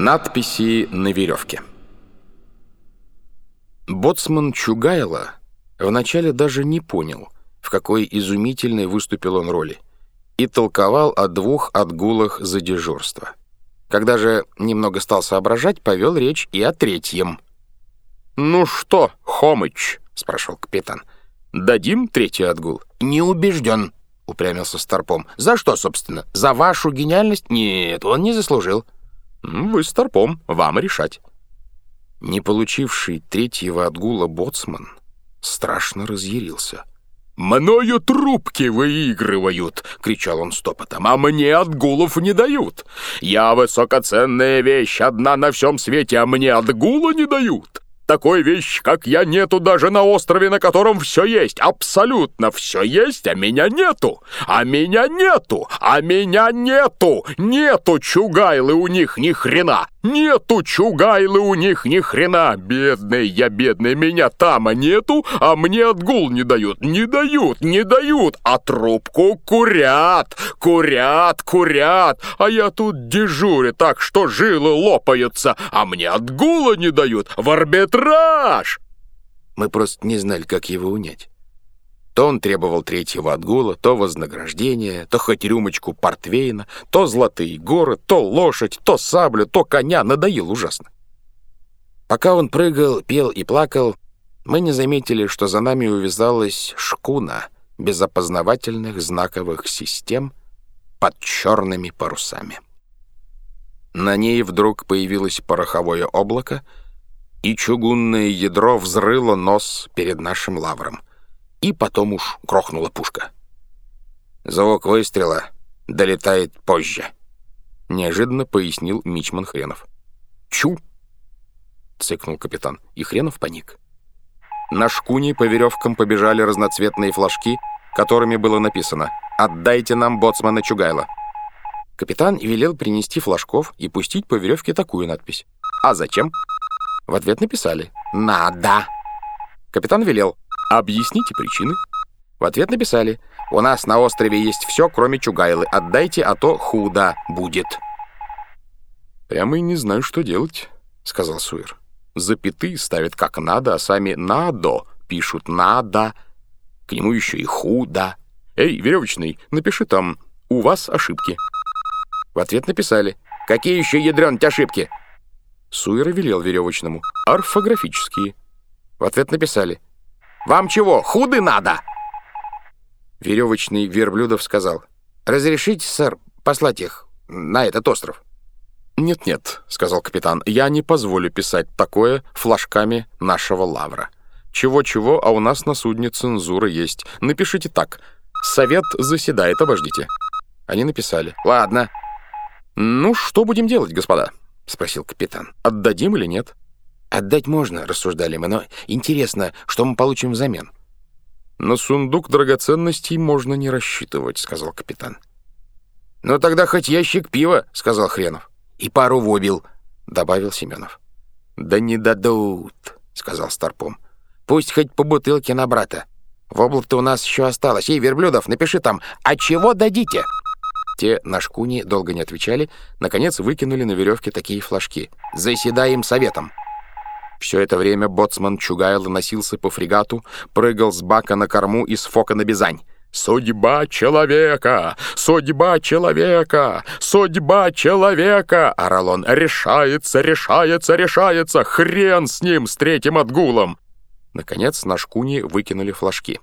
Надписи на веревке. Боцман Чугайло вначале даже не понял, в какой изумительной выступил он роли, и толковал о двух отгулах за дежурство. Когда же немного стал соображать, повел речь и о третьем. «Ну что, Хомыч?» — спрашивал капитан. «Дадим третий отгул?» «Не убежден», — упрямился Старпом. «За что, собственно? За вашу гениальность? Нет, он не заслужил». «Вы с торпом, вам решать». Не получивший третьего отгула боцман страшно разъярился. «Мною трубки выигрывают!» — кричал он стопотом. «А мне отгулов не дают! Я высокоценная вещь, одна на всем свете, а мне отгула не дают! Такой вещи, как я, нету даже на острове, на котором все есть. Абсолютно все есть, а меня нету. А меня нету. А меня нету. Нету чугайлы у них ни хрена. Нету чугайлы у них ни хрена. Бедный я, бедный, меня там, а нету, а мне отгул не дают. Не дают, не дают. А трубку курят, курят, курят. А я тут дежурю так, что жилы лопаются. А мне отгула не дают. В арбитр Страж!» Мы просто не знали, как его унять. То он требовал третьего отгула, то вознаграждения, то хоть рюмочку портвейна, то золотые горы, то лошадь, то саблю, то коня. Надоел ужасно. Пока он прыгал, пел и плакал, мы не заметили, что за нами увязалась шкуна без опознавательных знаковых систем под черными парусами. На ней вдруг появилось пороховое облако, и чугунное ядро взрыло нос перед нашим лавром. И потом уж грохнула пушка. Звук выстрела долетает позже, — неожиданно пояснил Мичман Хренов. «Чу!» — цыкнул капитан, и Хренов паник. На шкуне по веревкам побежали разноцветные флажки, которыми было написано «Отдайте нам боцмана Чугайла». Капитан велел принести флажков и пустить по веревке такую надпись. «А зачем?» В ответ написали «Надо». Капитан велел «Объясните причины». В ответ написали «У нас на острове есть все, кроме Чугайлы. Отдайте, а то худо будет». «Прямо и не знаю, что делать», — сказал Суир. «Запятые ставят как надо, а сами «надо» пишут «надо». К нему еще и «худо». «Эй, веревочный, напиши там «У вас ошибки». В ответ написали «Какие еще ядрёнуть ошибки?» Суира велел веревочному. «Орфографические». В ответ написали. «Вам чего, худы надо?» Веревочный Верблюдов сказал. «Разрешите, сэр, послать их на этот остров?» «Нет-нет», — сказал капитан, — «я не позволю писать такое флажками нашего лавра. Чего-чего, а у нас на судне цензура есть. Напишите так. Совет заседает, обождите». Они написали. «Ладно». «Ну, что будем делать, господа?» — спросил капитан. «Отдадим или нет?» «Отдать можно», — рассуждали мы, «но интересно, что мы получим взамен?» «На сундук драгоценностей можно не рассчитывать», — сказал капитан. «Ну тогда хоть ящик пива», — сказал Хренов. «И пару вобил», — добавил Семенов. «Да не дадут», — сказал Старпом. «Пусть хоть по бутылке на брата. Воблок-то у нас еще осталось. Эй, Верблюдов, напиши там, а чего дадите?» Те на шкуне долго не отвечали, наконец выкинули на веревке такие флажки. «Заседаем советом!» Все это время боцман Чугайло носился по фрегату, прыгал с бака на корму и с фока на бизань. «Судьба человека! Судьба человека! Судьба человека!» — орал он. «Решается, решается, решается! Хрен с ним, с третьим отгулом!» Наконец на шкуне выкинули флажки.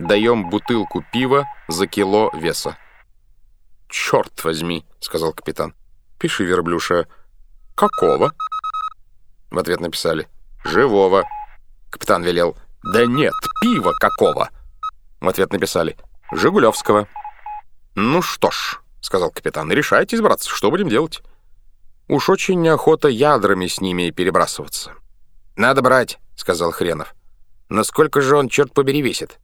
«Даем бутылку пива за кило веса». «Черт возьми», — сказал капитан. «Пиши, верблюша, какого?» В ответ написали «Живого». Капитан велел «Да нет, пива какого?» В ответ написали «Жигулевского». «Ну что ж», — сказал капитан, — «решайтесь, братцы, что будем делать?» Уж очень неохота ядрами с ними перебрасываться. «Надо брать», — сказал Хренов. «Но сколько же он, черт побери, весит?»